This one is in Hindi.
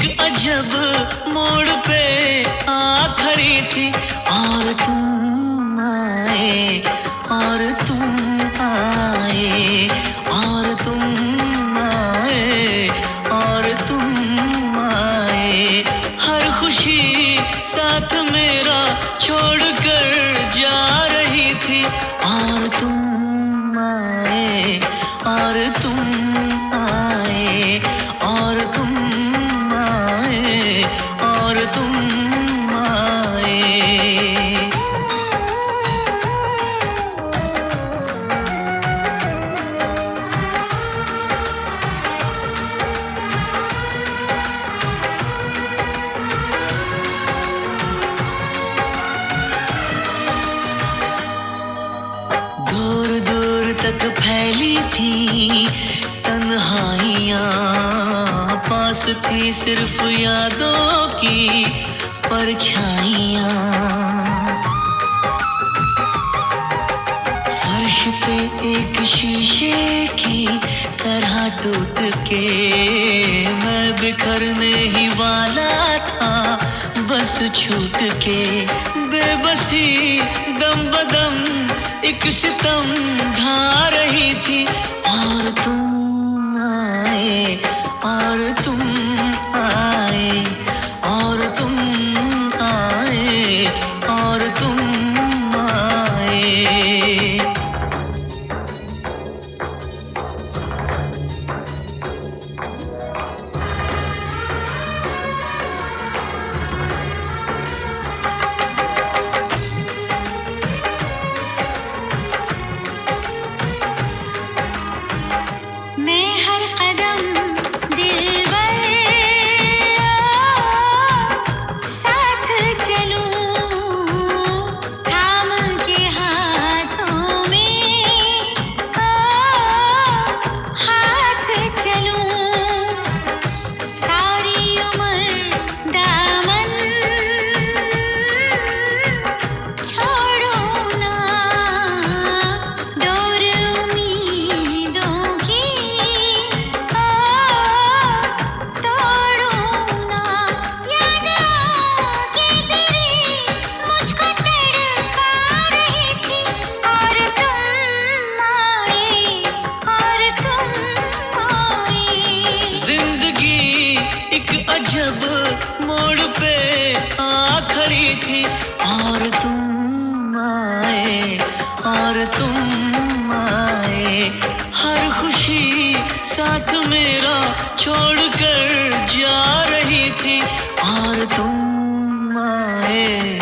अजब मोड़ पे आ खड़ी थी। और तुम थी। तन्हाइयाँ पास थी सिर्फ़ यादों की परछाइयाँ। फर्श पे एक शीशे की तरह टूट के मैं बिखरने ही वाला था, बस छूट के बेबसी एक सितम ढा रही थी और तुम आए। अजब मोड़ पे आ खड़ी थी, और तुम आए, और तुम आए। हर खुशी साथ मेरा छोड़ कर जा रही थी, और तुम आए।